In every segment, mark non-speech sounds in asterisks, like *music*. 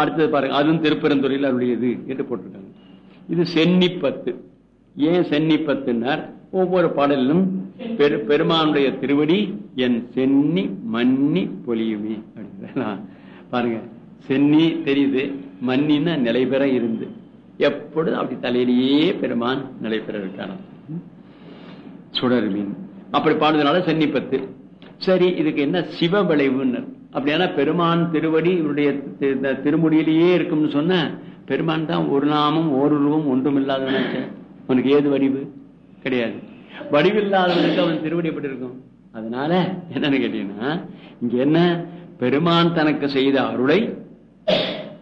அடுத்தது பாருங்க அதுவும் திருப்பெருந்துறையில் அருளியது என்று போட்டிருக்காங்க. இது சென்னிப்பத்து. ஏன் சென்னிப்பத்துனார் ஒவ்வொரு பாடலிலும் பெரு பெருமானுடைய திருவடி என் சென்னி மன்னி பொலியுமே அப்படிங்கிறா பாருங்க சென்னி தெரியுது மன்னின்னா நிலை பெற இருந்து. எப்பொழுதும் அப்படி தலையிலேயே பெருமான் நிலை பெற இருக்காராம் சுடர் மீன் அப்படி பாடுறதுனால சென்னிப்பத்து. சரி இதுக்கு என்ன சிவ விளைவுன்னு? அப்படியான பெருமான் திருவடி இவருடைய தி- இந்த திருமுடியிலேயே இருக்கும்னு சொன்ன பெருமான் தான் ஒரு நாமம் ஓருருவம் ஒன்றும் இல்லாதவனாச்ச அவனுக்கு ஏது வடிவு? கிடையாது. வடிவில்லாதவனுக்கு அவன் திருவடி எப்படி இருக்கும்? அதனால என்னன்னு கேட்டீங்கன்னா இங்க என்ன? பெருமான் தனக்கு செய்த அருளை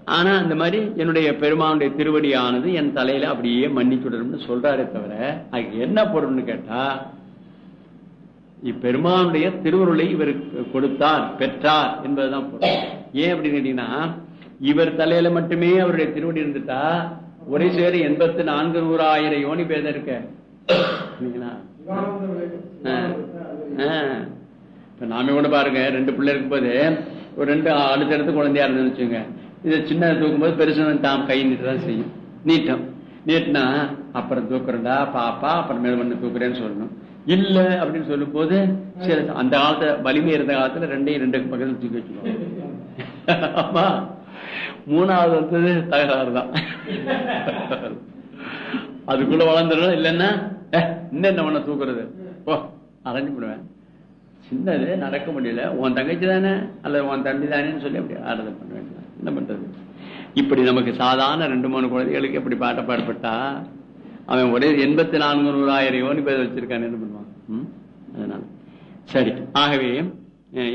ஆனா அந்த மாதிரி என்னுடைய பெருமானுடைய திருவடியானது என் தலையில அப்படியே மன்னிச்சுடணும்னு சொல்றாரே தவிர அதுக்கு என்ன பொருள்னு கேட்டா இப்பெருமானுடைய திருவருளை இவருக்கு கொடுத்தார் பெற்றார் என்பதுதான் ஏன் அப்படின்னு கேட்டீங்கன்னா இவர் தலையில மட்டுமே அவருடைய திருவடி இருந்துட்டா ஒரே சேரு எண்பத்தி நான்கு நூறாயிரம் யோனி பேர் இருக்க. இப்ப நாம கூட பாருங்க ரெண்டு பிள்ளை இருக்கும்போது ஒரு ரெண்டு அடுத்தடுத்து குழந்தையா இருந்து வச்சுங்க இதை சின்ன தூக்கும்போது பெருசு தாம் கை நீட்டு தான் செய்யும். நீட்டம். நீட்டினா அப்புறம் தூக்குறேன்டா பாப்பா அப்புறம் மேல் பண்ணு தூக்குறேன்னு சொல்லணும். இல்ல அப்படின்னு சொல்லும் போது சரி அந்த காலத்துல வலிமை இருந்த காலத்துல ரெண்டையும் ரெண்டு பக்கத்துல தூக்கி வச்சுக்கோங்க. ஆமா. மூணாவது வந்தது தகராறு தான். அதுக்குள்ள வளர்ந்துடும் இல்லைன்னா இன்னும் என்ன தூக்குறது? ஓ அரைஞ்சு போடுவேன். சின்னது நடக்க முடியல. உன் தங்கச்சி தானே அல்லது உன் தம்பி தானேன்னு சொல்லி அப்படி ஆறுதல் பண்ண வேண்டியதான் என்ன பண்றது? இப்படி நமக்கு சாதாரண ரெண்டு மூணு குழந்தைகளுக்கு இப்படி பாட்ட பாடுபட்டா அவன் ஒரே எண்பத்தி நான்கு நூறாயிரம் யோனி பேர் வச்சிருக்கான் என்ன பண்ணுவான்? ம்? அதனால. சரி. ஆகவே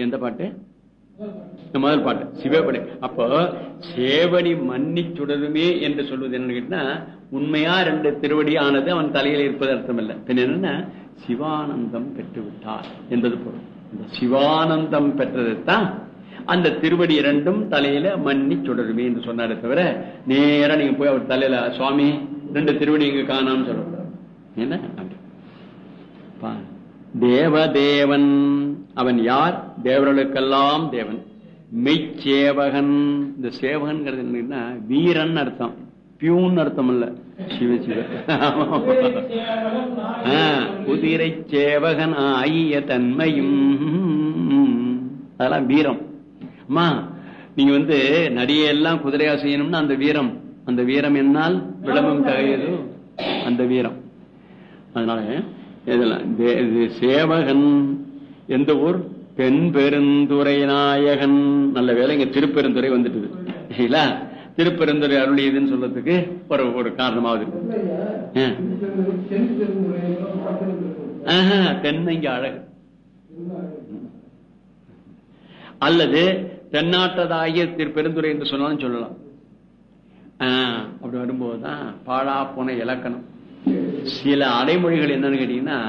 எந்த பாட்டு? முதல் பாட்டு. சிவபடி. அப்போ சேவடி மன்னி சுடருமே என்று சொல்வது என்னன்னு கேட்டா உண்மையா ரெண்டு திருவடி ஆனது அவன் தலையில் இருப்பது அர்த்தம் இல்லை என்னன்னா சிவானந்தம் பெற்று விட்டார் என்பது பொருள். இந்த சிவானந்தம் பெற்றதைத்தான் அந்த திருவடி இரண்டும் தலையில மன்னி சுடருமே என்று சொன்னாரே தவிர நேரா நீங்க போய் அவர் தலையில சுவாமி ரெண்டு திருவடி இங்க காணாம்னு சொல்லக்கூடாது என்ன? அப்படி. பா- தேவதேவன். அவன் யார்? தேவர்களுக்கெல்லாம் தேவன். மெய்ச்சேவகன். இந்த சேவகன்ங்கிறது என்ன வீரன் அர்த்தம். பியூன் அர்த்தம் இல்ல சிவ சிவ. ஆ, குதிரை சேவகன் ஐய தன்மையும். அதெல்லாம் வீரம். அம்மா நீங்க வந்து நடிகையெல்லாம் குதிரையா செய்யணும்னா அந்த வீரம். அந்த வீரம் என்னால் விளம்பம் தகையதோ அந்த வீரம். அதனால இதெல்லாம் இது சேவகன் எந்த ஊர்? பெண் பெருந்துரை நாயகன். நல்ல வேலை இங்க திருப்பெருந்துறை வந்துட்டுது. திருப்பெருந்துறை அருளியதுன்னு சொல்றதுக்கு ஒரு ஒரு காரணமாவது இருக்கு. தென்னைங்க அழகு. அல்லது தென்னாட்டதாகிய திருப்பெருந்துரை என்று சொன்னாலும் சொல்லலாம். அப்படி வரும்போதுதான் பாழா போன இலக்கணம். சில அடைமொழிகள் என்னன்னு கேட்டீங்கன்னா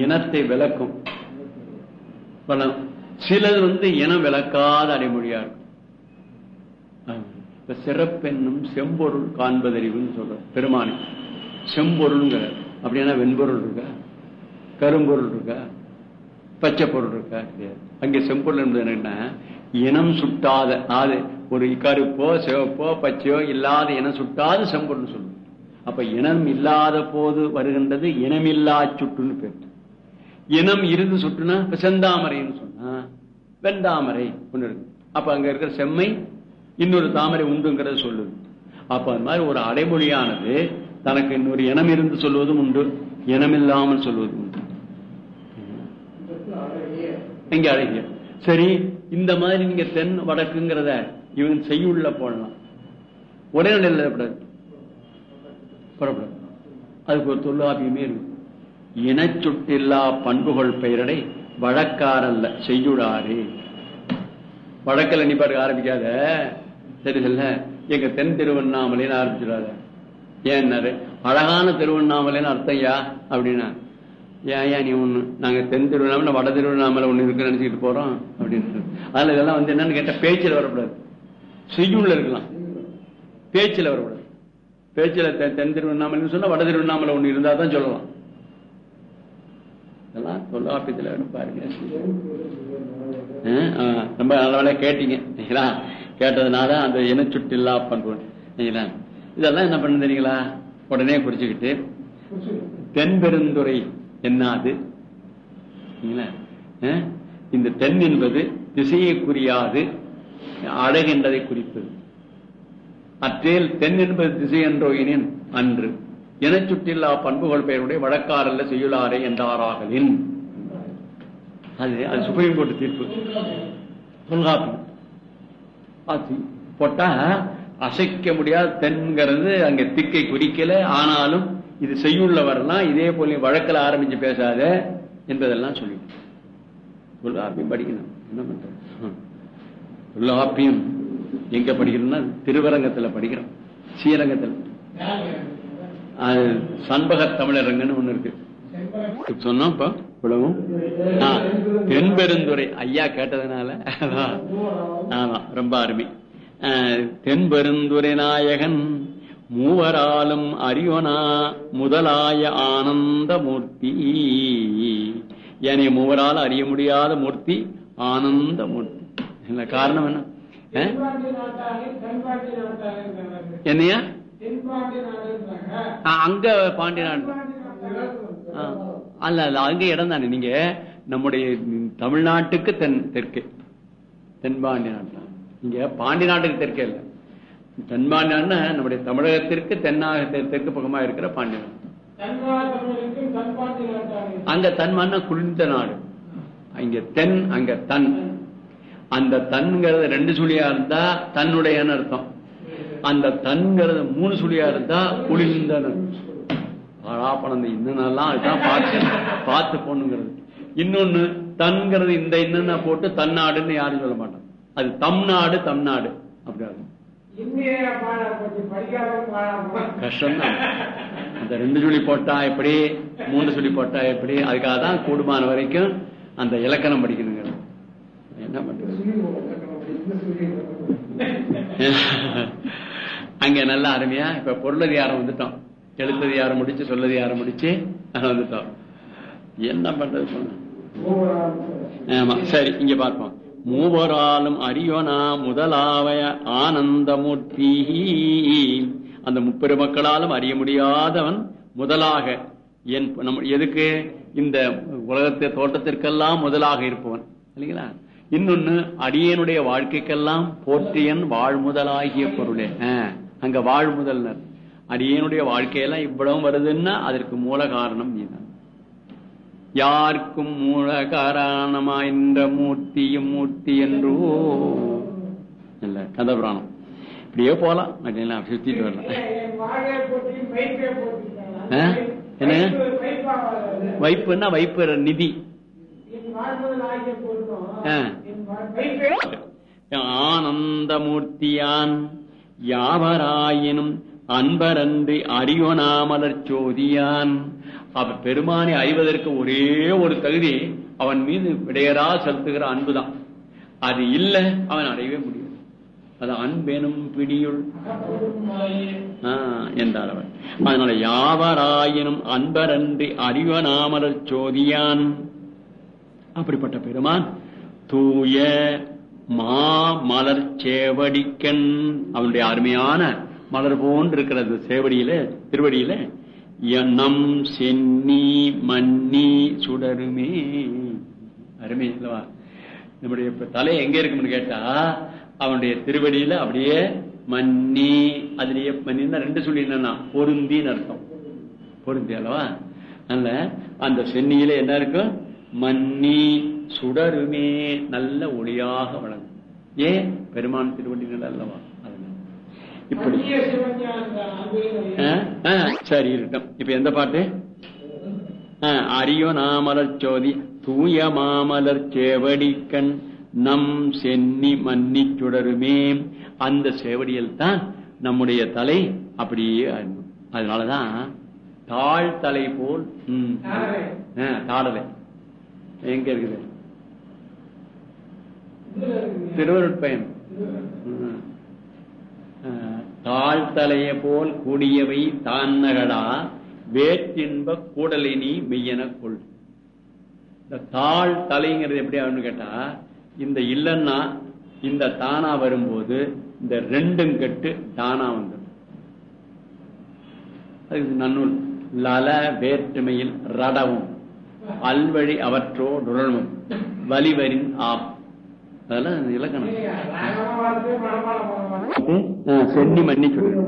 இனத்தை விளக்கும். வளம். சிலது வந்து இனம் விளக்காத அடைமொழியா இருக்கும். இப்ப சிறப்பென்னும் செம்பொருள் காண்பதறிவுன்னு சொல்ற பெருமானி. செம்பொருள்ங்கிற அப்படின்னா வெண்பொருள் இருக்கா? கரும்பொருள் இருக்கா? பச்சை பொருள் இருக்கா? அங்கே செம்பொருள் என்பது என்னன்னா இனம் சுட்டாத அது ஒரு கருப்போ சிவப்போ பச்சையோ இல்லாத இனம் சுட்டாத செம்பொருள் சொல்லும் அப்ப இனம் இல்லாத போது வருகின்றது இனமில்லா சுட்டுன்னு பேர். இனம் இருந்து சுட்டுனா இப்ப செந்தாமரைன்னு சொன்னா வெந்தாமரை ஒண்ணு இருக்கு. அப்ப அங்க இருக்கிற செம்மை இன்னொரு தாமரை உண்டுங்கிறத சொல்லுது. அப்ப அது மாதிரி ஒரு அடைமொழியானது தனக்கு இன்னொரு இனம் இருந்து சொல்வதும் உண்டு இனமில்லாமல் சொல்வதும் உண்டு. இங்க அழகிய. சரி இந்த மாதிரி நீங்க தென் வடக்குங்கிறத இவன் செய்யுள்ள போடலாம் ஒரே நிலையில் கூடாது புறப்படும் அதுக்கு ஒரு தொல்லாபியமே இருக்கு. இனச்சுட்டில்லா பண்புகள் பெயரடை வழக்காரல்ல செய்யுடாரு. வழக்கில் நீ பாருங்க ஆரம்பிக்காத. சரி சொல்ல எங்க தென் திருவண்ணாமலைன்னு ஆரம்பிச்சிடாத. ஏன்னாரு? அழகான திருவண்ணாமலைன்னு அர்த்தம் யா அப்படின்னா. ஏன் ஏன் நீ ஒண்ணு நாங்க தென் திருவண்ணாமலை வட திருவண்ணாமலை ஒண்ணு இருக்குன்னு நினச்சிக்கிட்டு போறோம் அப்படின்னு அதனால இதெல்லாம் வந்து என்னன்னு கேட்டால் பேச்சில் வரக்கூடாது. செய்யுள்ள இருக்கலாம். பேச்சில் வரக்கூடாது. பேச்சில் தென் தென் திருவண்ணாமலைன்னு சொன்னா வட திருவண்ணாமலை ஒண்ணு இருந்தா தான் சொல்லலாம். இதெல்லாம் தொல்லாப்பியத்தில் பாருங்க. ரொம்ப நல்ல வேலையா கேட்டீங்க. சரிங்களா? கேட்டதுனால அந்த இனச்சுட்டில்லா பண்ணுவோம் சரிங்களா? இதெல்லாம் என்ன பண்ணு தெரியுங்களா? உடனே குறிச்சுக்கிட்டு தென்பெருந்துறை என்னாது அது? இந்த தென் என்பது திசையை குறியாது அழகின்றதை குறிப்பது அற்றேல் தென் என்பது திசை என்றோ எனின் அன்று. என சுற்றில்லா பண்புகள் பெயருடைய வழக்காரல்ல செய்யுளாரே என்றாராகலின். அது அது சுப்ரீம் கோர்ட் தீர்ப்பு. தொல்காப்பியம். அது போட்டா அசைக்க முடியாத தென்கிறது அங்க திக்கை குறிக்கல ஆனாலும் இது செய்யுள்ள இதே போல வழக்கில் ஆரம்பிச்சு பேசாத என்பதெல்லாம் சொல்லி தொல்காப்பியம் படிக்கணும். என்ன பண்றது? ஹம். எங்க படிக்கிறோம்னா திருவரங்கத்துல படிக்கிறோம். ஸ்ரீரங்கத்தில். சண்பக தமிழரங்கன்னு ஒண்ணு இருக்கு. சொன்னோம் இவ்வளவும்? ஆ, தென்பெருந்துறை. ஐயா கேட்டதுனால அதான். ஆமா ரொம்ப அருமை. தென்பெருந்துரை தென்பெருந்துறை நாயகன் மூவராலும் அறிவனா முதலாய ஆனந்த மூர்த்தி ஏனைய மூவரால் அறிய முடியாத மூர்த்தி ஆனந்த மூர்த்தி என்ன காரணம் என்ன? ஆ? என்னையா? ஆ, அங்க பாண்டி நாடு ஆ, அல்ல அல்ல அங்க இடம் தானே நீங்க? நம்முடைய தமிழ்நாட்டுக்கு தென் தெற்கு. தென்பாண்டி நாட்டு இங்க பாண்டி நாட்டுக்கு தெற்கே இல்லை. தென்பாண்டி நம்முடைய தமிழகத்திற்கு தென்னாக தெற்கு பக்கமா இருக்கிற பாண்டியன். அங்க தன்மான்னா குளிர்ந்த நாடு. அங்க தென் அங்க தன். அந்த தன்ங்கிறது ரெண்டு சுழியா இருந்தா தன்னுடைய அர்த்தம். அந்த தன்ங்கிறது மூணு சுழியா இருந்தா குளிர்ந்த பணம் இன்னெல்லாம் அதுதான் பார்த்து பார்த்து போகணுங்கிறது. இன்னொன்னு தன்கிறது இந்த இன்னென்ன போட்டு தன்னாடுன்னு யாரும் சொல்ல மாட்டான் அது தம்நாடு தமிழ்நாடு அப்படி கஷ்டம் தான் அந்த ரெண்டு சுழி போட்டா எப்படி மூணு சுழி போட்டா எப்படி அதுக்காக தான் கூடுமான வரைக்கும் அந்த இலக்கணம் படிக்கணுங்கிறது. என்ன பண்றது? அங்க நல்ல அருமையா இப்ப பொருளதிகாரம் வந்துட்டோம். எழுத்ததிகாரம் முடிச்சு சொல்லதிகாரம் முடிச்சு வந்துட்டோம். என்ன பண்றது ஆமா சரி இங்க பார்ப்போம். மூவராலும் அரியோனா முதலாவய ஆனந்தமூர்த்தி அந்த முப்பெருமக்களாலும் அறிய முடியாதவன் முதலாக என் நம்ம எதுக்கு? இந்த உலகத்தை தோட்டத்திற்கெல்லாம் முதலாக இருப்பவன் இல்லைங்களா? இன்னொன்னு அடியனுடைய வாழ்க்கைக்கெல்லாம் போற்றியன் வாழ்முதலாகிய பொருளே. ஆ, அங்க வாழ்முதல்னர் அடியனுடைய வாழ்க்கையெல்லாம் இவ்வளவு வருதுன்னா அதற்கு மூல காரணம் நீதான். யாருக்கும் மூல காரணமாய்ந்த மூர்த்தியும் மூர்த்தி என்றோ. இல்ல கதபுராணம் இப்படியே போலாம். சுத்திட்டு வரலாம். என் ஆ? என்ன? வைப்புன்னா வைப்பு நிதி. ஆனந்தமூர்த்தியான் யாவராயினும் அன்பரன்றி அறியோனாமலர் சோதியான். அப்ப பெருமானை அறிவதற்கு ஒரே ஒரு தகுதி அவன் மீது விடையரா செலுத்துகிற அன்புதான். அது இல்ல அவன் அடையவே முடியாது. அது அன்பெனும் பிடியுள். ஆ, என்றார் அவன். அதனால யாவராயினும் அன்பரன்றி அறிவனாமல சோதியான். அப்படிப்பட்ட பெருமான் தூய மா மலர் சேவடிக்கண். அவனுடைய அருமையான மலர் போன்று இருக்கிறது சேவடியில திருவடியில. எண்ணம் சென்னி மன்னி சுடருமே. அருமை இல்லவா? நம்முடைய தலை எங்க இருக்கும்னு கேட்டா அவனுடைய திருவடியில அப்படியே மன்னி அதுலயே மன்னின்னா ரெண்டு சொல்லி என்னன்னா பொருந்தின்னு அர்த்தம். பொருந்தி அல்லவா? அதனால அந்த சென்னியில என்ன இருக்கும் மன்னி சுடருமே. நல்ல ஒளியாக வழங்கும் ஏன்? பெருமான் திருவடிகள் அல்லவா? இப்படி. சரி இருக்கட்டும். இப்ப எந்த பாட்டு? அரியோ நாமலர் சோதி தூய மாமலர் சேவடிக்கண் நம் சென்னி மன்னி சுடருமே. அந்த சேவடியில் தான் நம்முடைய தலை அப்படியே. அதனாலதான் தாழ் தலை போல் தாழலை. எங்க இருக்குது. திருவருட்பயன் தாழ்த்தலைய போல் கூடியவை தான் நகடா வேற்றின்ப கூடலினி மெய்யன கொள். இந்த தாழ் தலைங்கிறது எப்படி ஆகும்னு கேட்டா இந்த இல்லன்னா இந்த தானா வரும்போது இந்த ரெண்டும் கெட்டு தானா வந்துடும். அதுக்கு நன்னூல். லல வேற்றுமையில் ரடவும். அல்வழி அவற்றோ நுழலும் வலிவரின் ஆப் அதெல்லாம் இலக்கணம். சென்னி சொல்லு.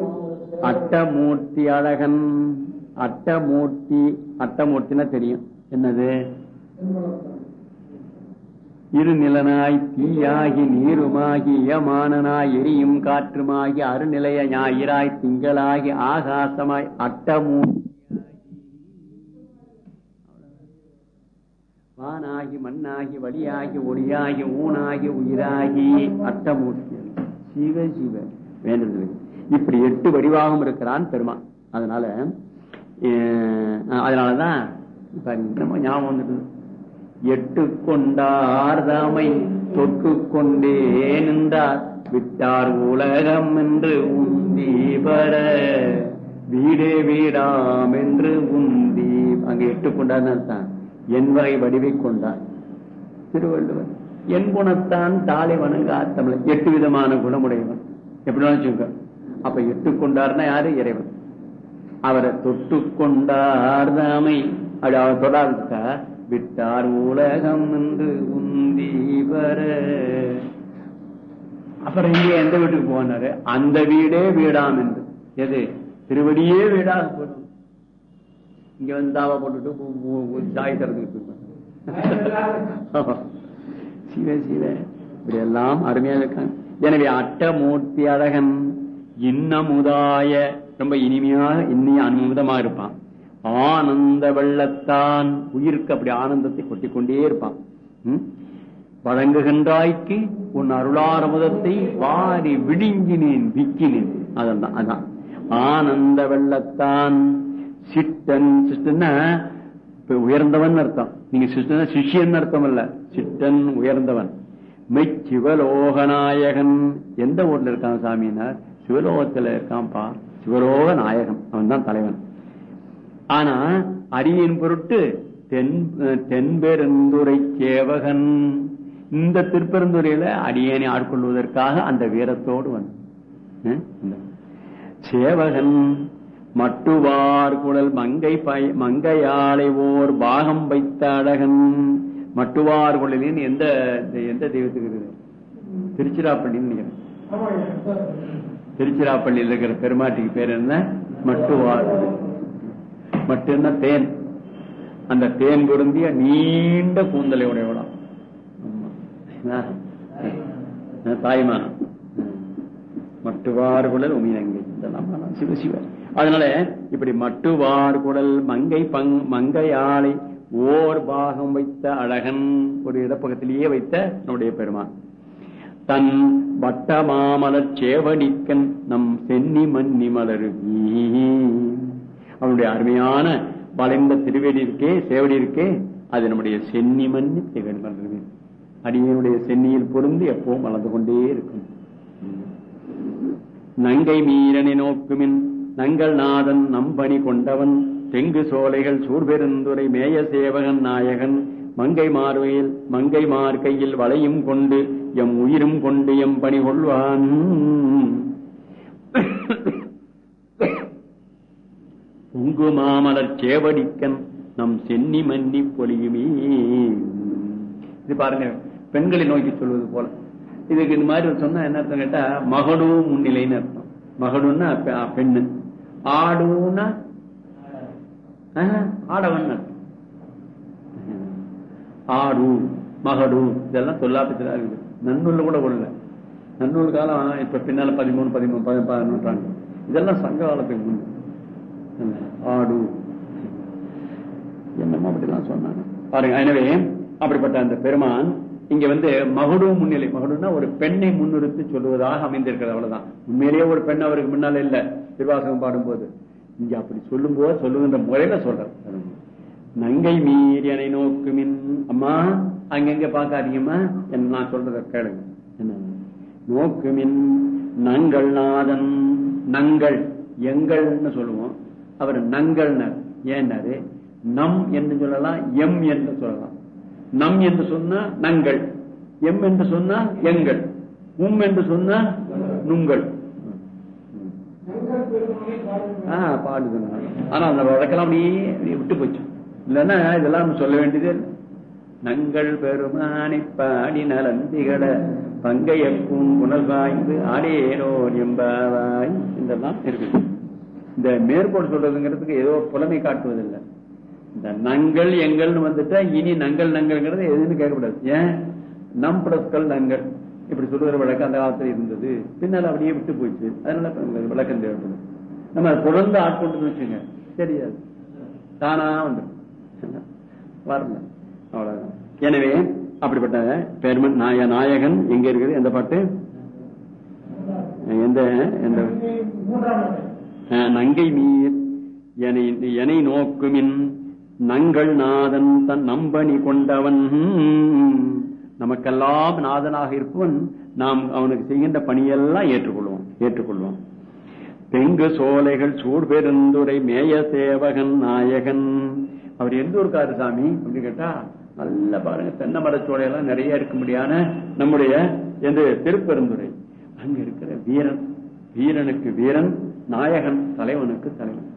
அட்டமூர்த்தி அழகன். அட்டமூர்த்தி அட்டமூர்த்தினா தெரியும். என்னது? இருநிலனாய் தீயாகி நீருமாகி இயமானனாய் எரியும் காற்றுமாகி அருநிலைய ஞாயிறாய் திங்களாகி ஆகாசமாய் அட்டமூர்த்தி வானாகி மண்ணாகி வழியாகி ஒளியாகி ஊனாகி உயிராகி அட்டமூர்த்தி. சிவ சிவ. வேண்டது இப்படி எட்டு வடிவாகவும் இருக்கிறான் பெருமான். அதனால அதனாலதான் இப்ப நம்ம ஞாபகம் வந்துட்டு எட்டு கொண்டார் தாமை தொட்டு கொண்டே நின்றார். விட்டார் உலகம் என்று உந்தி பர வீடே வீடாம் என்று உந்தி. அங்க எட்டு கொண்டார் தான் என் வகை வடிவை கொண்டார் திருவள்ளுவர் என் குணத்தான் தாளை வணங்கா தமிழ் எட்டு விதமான குணமுடையவன். எப்படி வச்சுக்க அப்ப எட்டு கொண்டார்னா யாரு? இறைவன். அவரை தொட்டு கொண்டார் தாமை. அப்படி அவர் தொடாவிட்டா விட்டார் உலகம் என்று உந்தி வர. அப்புறம் இங்க எந்த வீட்டுக்கு போனாரு? அந்த வீடே வீடாம் என்று. எது? திருவடியே வீடாக போடும் இங்க வந்து தாவா போட்டுட்டு ஜாய் திறந்து பூ- திறந்துட்டு சிவ சிவ. இப்படி எல்லாம் அருமையா இருக்காங்க. எனவே அட்டமூர்த்தி அழகன் இன்னமுதாய ரொம்ப இனிமையாக இன்னிய அன்முதமா இருப்பான். ஆனந்த வெள்ளத்தான் உயிருக்கு அப்படி ஆனந்தத்தை கொட்டி கொண்டே இருப்பான் வழங்குகின்றாய்க்கு உன் அருளாரமுதத்தை வாரி விழுங்கினேன் விக்கினேன். அதான் அதான். ஆனந்த வெள்ளத்தான் சிட்டன் சிஷ்டன்னா இப்ப உயர்ந்தவன் அர்த்தம். நீங்க சிஷ்டன் சிஷியன் அர்த்தம் இல்ல சிட்டன் உயர்ந்தவன். மெச்சிவலோகநாயகன் எந்த ஊர்ல இருக்கான் சாமினார் சிவலோகத்துல இருக்கான்ப்பா. சிவலோக நாயகன். அவன் தான் தலைவன். ஆனா அரியன் பொருட்டு தென் தென்பெருந்துரை சேவகன். இந்த திருப்பெருந்துறையில அடியனை ஆட்கொள்வதற்காக அந்த வீரத்தோடு வந்து சேவகன். மட்டுவார் குழல் மங்கை பய மங்கையாளை ஓர் பாகம் வைத்த அழகன். மட்டுவார் குழலின் எந்த எந்த தெய்வத்துக்கு இருக்குது? திருச்சிராப்பள்ளின்னு திருச்சிராப்பள்ளியில் இருக்கிற பெருமாட்டிக்கு பேர் என்ன? மட்டுவார் மட்டுன்னா தேன். அந்த தேன் பொருந்திய நீண்ட கூந்தலை உடையவளாம். என்ன? தாய்மானம் மட்டுவார் குழல் உமியங்கை இதெல்லாம் சிவசிவன் அதனால இப்படி மட்டுவார் குடல் மங்கை பங் மங்கையாளை ஓர் பாகம் வைத்த அழகன் ஒரு இடப்பகத்திலேயே வைத்த நம்முடைய பெருமான். தன் வட்ட மாமலர் சேவடிக்கன் நம் சென்னி மன்னி மலருகி. அவனுடைய அருமையான வளைந்த திருவேடி இருக்கே சேவடி இருக்கே அது நம்முடைய சென்னி மன்னி சேவடி மலருகி. அடியனுடைய சென்னியில் பொருந்து எப்பவும் வளர்ந்து கொண்டே இருக்கும். நங்கை மீரனை நோக்குமின் நங்கள் நாதன் நம்பணி கொண்டவன் தெங்கு சோலைகள் சூர்பெருந்துரை மேய சேவகன் நாயகன் மங்கை மார்வையில் மங்கை மார்க்கையில் வளையும் கொண்டு எம் உயிரும் கொண்டு எம் பணி கொள்வான். உங்கு மாமலர் சேவடிக்கன் நம் சென்னி மன்னி பொலியுமே. இது பாருங்க பெண்களை நோக்கி சொல்வது போல. இதுக்கு இந்த மாதிரி சொன்னா என்ன அர்த்தம் கேட்டா மகனும் முன்னிலைன்னு அர்த்தம். மகனும்னா பெண்ணு. ஆடுனா? ஆஹ், ஆடவன் ஆடு மகடு இதெல்லாம் தொல்லாபத்தில் இருக்குது. நன்னூல்ல கூட கொள்ள நன்னூல் காலம் இப்ப பின்னால பதிமூணு பதிமூணு பதி- இதெல்லாம் சங்க காலத்துக்கு முன். ஆடு. என்னமோ அப்படிலாம் சொன்னாங்க. பாருங்க எனவே அப்படிப்பட்ட அந்த பெருமான் இங்க வந்து மகுடு முன்னிலை. மகுடுன்னா ஒரு பெண்ணை முன்னிறுத்தி சொல்லுவதாக அமைந்திருக்கிறது அவ்வளவுதான். உண்மையிலேயே ஒரு பெண் அவருக்கு முன்னால இல்ல. திருவாசகம் பாடும்போது இங்க அப்படி சொல்லும் போது சொல்லுகின்ற முறையில சொல்றேன். நங்கை மீறியனை நோக்குமின். அம்மா அங்கங்க பார்க்காதீங்கம்மா என்ன நான் சொல்றத கேளுங்க. என்ன? நோக்குமின். நங்கள் நாதன். நங்கள் எங்கள்னு சொல்லுவோம். அவர் நங்கள்னர். ஏன்னாரு? நம் என்று சொல்லலாம் எம் என்று சொல்லலாம். நம் என்று சொன்னா நங்கள். எம் என்று சொன்னா எங்கள். உம் என்று சொன்னா நுங்கள். ஆஹ் பாடுது ஆனா அந்த வழக்கெல்லாம் அப்படியே விட்டு போச்சு. இல்லைன்னா இதெல்லாம் சொல்ல வேண்டியது நங்கள் பெருமானை பாடி நலந்திகட பங்கைய புனல் வாய்ந்து ஆடேரோர் எம்பாவாய். இதெல்லாம் இருக்குது. இந்த மேற்கோள் சொல்றதுங்கிறதுக்கு ஏதோ புலமை காட்டுவதில்லை. இந்த நங்கள் எங்கள்னு வந்துட்டா இனி நங்கள் நங்கள்ங்கிறது எதுன்னு கேட்கக்கூடாது. ஏன்? நம் பிளஸ்கள் நங்கள். இப்படி சொல்லுகிற வழக்கம் அந்த காலத்துல இருந்தது. பின்னால் அப்படியே விட்டு போச்சு அதனால விளக்கம் தேவைப்படும். நம்ம தொடர்ந்து ஆட்கொண்டு வச்சுங்க தெரியாது. தானா வந்துடும் வரல. அவ்வளவுதான். எனவே அப்படிப்பட்ட பெருமன் நாய நாயகன் எங்க இருக்குது? எந்த பாட்டு? எந்த எந்த? அஹ், நங்கை மீர் என எனை நோக்குமின் நங்கள் நாதன் தன் நம்பணி கொண்டவன். நமக்கெல்லாம் நாதனாக இருப்பவன் நாம் அவனுக்கு செய்கின்ற பணியெல்லாம் ஏற்றுக்கொள்வோம் ஏற்றுக்கொள்வோம். தெங்கு சோலைகள் சூடு பெருந்துரை மேய சேவகன் நாயகன். அவர் எந்த ஊருக்காரு சாமி? அப்படின்னு கேட்டா நல்ல பாருங்க தென்னை மரச்சோலையெல்லாம் நிறைய இருக்கும்படியான நம்முடைய எந்த திருப்பெருந்துரை அங்க இருக்கிற வீரன் வீரனுக்கு வீரன் நாயகன் தலைவனுக்கு தலைவன்.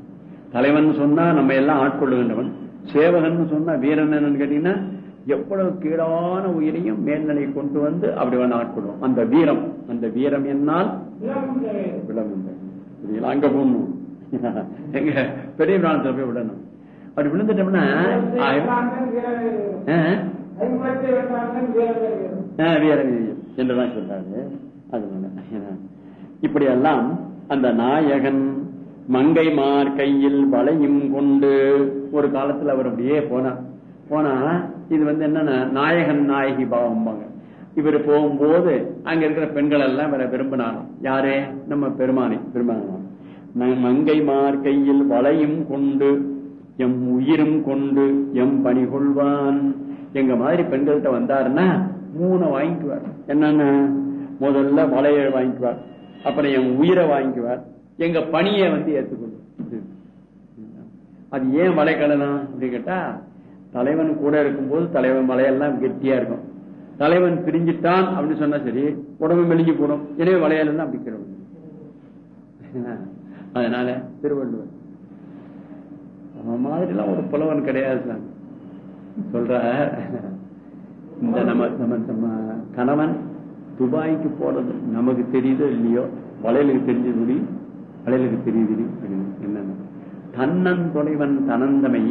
தலைவன் சொன்னா நம்ம எல்லாம் ஆட்கொள்ளுகின்றவன். சேவகன் சொன்னா வீரன் என்னன்னு கேட்டீங்கன்னா எவ்வளவு கீழான உயிரையும் மேல்நிலை கொண்டு வந்து அப்படி வந்து அந்த வீரம் அந்த வீரம் என்னால் இளம் அங்க போகணும். எங்க பெரிய பிராணத்துல போய் விடணும். அப்படி விழுந்துட்டோம்னா வீரம் வீர என்றுதான் சொல்றாரு. அது இப்படி எல்லாம் அந்த நாயகன் மங்கை மார் கையில் வளையும் கொண்டு ஒரு காலத்துல அவர் அப்படியே போனார். போனா இது வந்து என்னன்னா நாயகன் நாயகி பாவம்பாங்க. இவர் போகும்போது அங்க இருக்கிற பெண்கள் எல்லாம் இவரை விரும்பினாராம் யாரே? நம்ம பெருமானை பெருமானாம் மங்கை மார்க்கையில் வளையும் கொண்டு எம் உயிரும் கொண்டு எம் பணி கொள்வான். எங்க மாதிரி பெண்கள்கிட்ட வந்தாருன்னா மூணை வாங்கிக்குவார். என்னன்னு முதல்ல வளைய வாங்கிக்குவார். அப்புறம் என் உயிரை வாங்கிக்குவார். எங்க பணியை வந்து ஏத்துக்கொள்ளும் அது ஏன் வலை அப்படின்னு கேட்டா தலைவன் கூட இருக்கும்போது தலைவன் மலையெல்லாம் கெட்டியா இருக்கும். தலைவன் பிரிஞ்சிட்டான் அப்படின்னு சொன்னா சரி உடம்பு மெலிஞ்சு போடும். எனவே வளையல் அப்படி கிடவும் *laughs* அதனால திருவள்ளுவர் அவன் மாதிரிலாம் ஒரு புலவன் கிடையாது சார் சொல்ற இந்த நம்ம நம்ம நம்ம கணவன் துபாய்க்கு போறது நமக்கு தெரியுதோ இல்லையோ? வளையலுக்கு தெரிஞ்சது வளையலுக்கு தெரியுது என்னன்னு? தன்னன் துணைவன் தனந்தமை.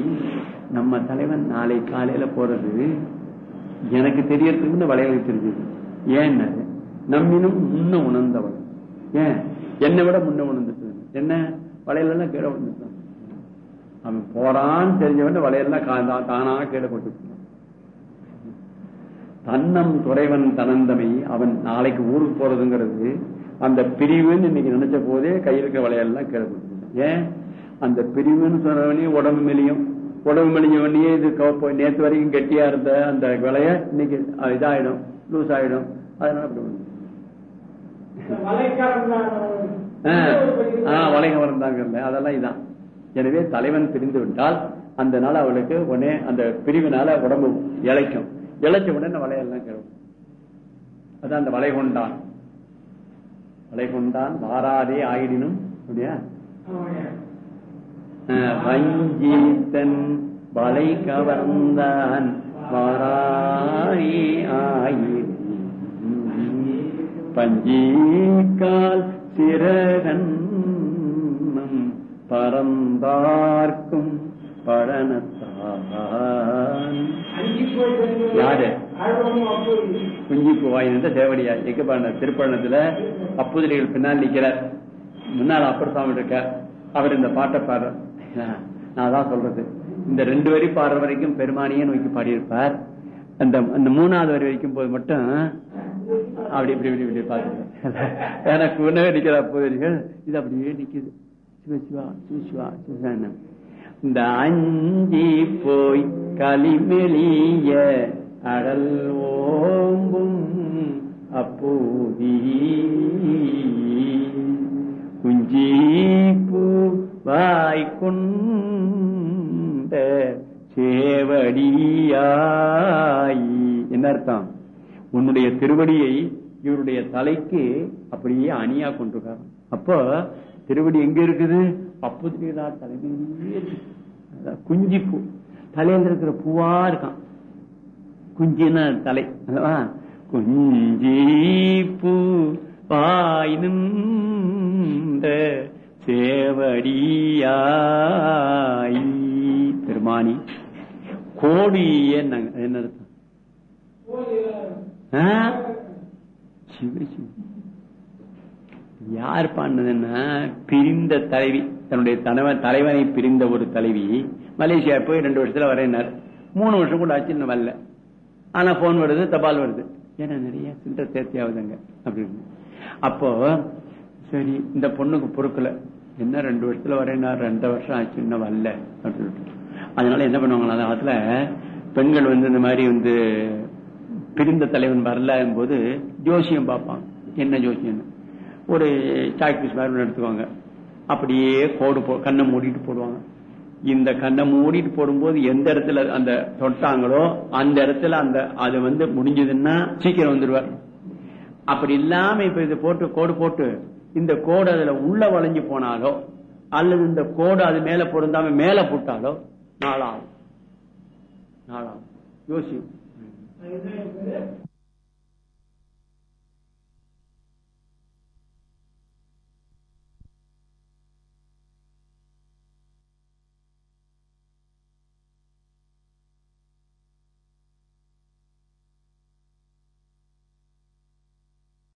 நம்ம தலைவன் நாளை காலையில போறது எனக்கு தெரியறதுக்கு வளையலை தெரிஞ்சது ஏன் நம்மினும் முன்ன உணர்ந்தவன். ஏன்? என்னை விட முன்ன உணர்ந்துட்டு என்ன? வளையலாம் கீழே உணர்ந்துட்டான் அவன் போறான்னு தெரிஞ்சவன் வளையல்லாம் தானா கீழே போட்டு தன்னம் துறைவன் தனந்தமை. அவன் நாளைக்கு ஊருக்கு போறதுங்கிறது அந்த பிரிவுன்னு இன்னைக்கு நினைச்ச போதே கையில் இருக்க வளையல்லாம் கீழே போட்டு ஏன்? அந்த பிரிவுன்னு சொன்னவனே உடம்பு மெலியும். உடம்பு மெலிஞ்ச உடனே இது நேத்து வரைக்கும் கெட்டியா இருந்த அந்த விலைய இன்னைக்கு இதாயிடும் லூஸ் ஆயிடும் அதனால வளைகம் இருந்தாங்கல்ல அதெல்லாம் இதான். எனவே தலைவன் பிரிந்து விட்டால் அந்த நாள் அவளுக்கு உடனே அந்த பிரிவினால உடம்பு இழைக்கும். இழைச்ச உடனே வளையெல்லாம் கிளம்பும் அதான் அந்த வளை கொண்டான் வளை கொண்டான் வாராதே ஆயிடினும் அப்படியா? வஞ்சித்தன் வலை கவர்ந்தான். வாராதே ஆயிடினும் பஞ்சீக்கால் சிறகன்னம் பரந்தார்க்கும் பழனத்தான் யாரு? ஆழ்வமும் தேவடியா எங்க பாருங்க திருப்பழனத்துல அப்புதிரிகள் பின்னால் நிக்கிறார் முன்னால் அப்பர் சாமி இருக்க அவர் இந்த பாட்டை பாடுற நான் தான் சொல்றது. இந்த ரெண்டு வரி பாடுற வரைக்கும் பெருமானியே நோக்கி பாடியிருப்பார். அந்த அந்த மூணாவது வரி வைக்கும் போது மட்டும் அப்படி இப்படி இப்படி இப்படி பாத்துருக்கேன் எனக்கு உணவே நிக்கிற அப்போதிரிகள் இது அப்படியே நிக்குது. சிவசிவா சிவசிவா சிவசான இந்த அஞ்சி போய் களிமெளிய அடல் ஓம்பும் அப்போதி. குஞ்சி சேவடியாய் என்ன அர்த்தம்? உன்னுடைய திருவடியை இவருடைய தலைக்கு அப்படியே அணியா கொண்டிருக்காரு அப்போ திருவடி எங்க இருக்குது? அப்பத்திரிகா தலைமையிலேயே குஞ்சி பூ. தலையில இருக்கிற பூவா இருக்கான். குஞ்சின்னா தலை அல்லவா? குஞ்சி பூ பாயினும் சேவடியாய். பெருமானி கோடி என்னங்க என்ன அர்த்தம். யார் பாடினதுன்னா பிரிந்த தலைவி. தன்னுடைய தலைவன் தலைவனை பிரிந்த ஒரு தலைவி. மலேசியா போய் ரெண்டு வருஷத்துல வரேன்னார் மூணு வருஷம் கூட ஆச்சு இன்னும் வரல. ஆனா போன் வருது தபால் வருது. ஏன்னா நிறைய சில்லற சேர்த்தி ஆகுதுங்க அப்படின்னு. அப்போ சரி இந்த பொண்ணுக்கு பொறுக்கல. என்ன ரெண்டு வருஷத்துல வரேன்னார் ரெண்டு வருஷம் ஆச்சு இன்னும் வரல அப்படின்னு அதனால என்ன பண்ணுவாங்க அந்த காலத்துல பெண்கள் வந்து இந்த மாதிரி வந்து பிரிந்த தலைவன் வரல போது ஜோசியம் பார்ப்பாங்க. என்ன ஜோசியம் ஒரு சாக்பீஸ் மாதிரி எடுத்துக்குவாங்க. அப்படியே கோடு போ கண்ணை மூடிட்டு போடுவாங்க. இந்த கண்ணை மூடிட்டு போடும்போது எந்த இடத்துல அந்த தொட்டாங்களோ அந்த இடத்துல அந்த அது வந்து முடிஞ்சதுன்னா சீக்கிரம் வந்துடுவார் அப்படி இல்லாம இப்ப இது போட்டு கோடு போட்டு இந்த கோடு அதுல உள்ள வளைஞ்சு போனாலோ அல்லது இந்த கோடு அது மேல பொருந்தாம மேல போட்டாலோ நாளாகும் நாளாகும் யோசியும் இது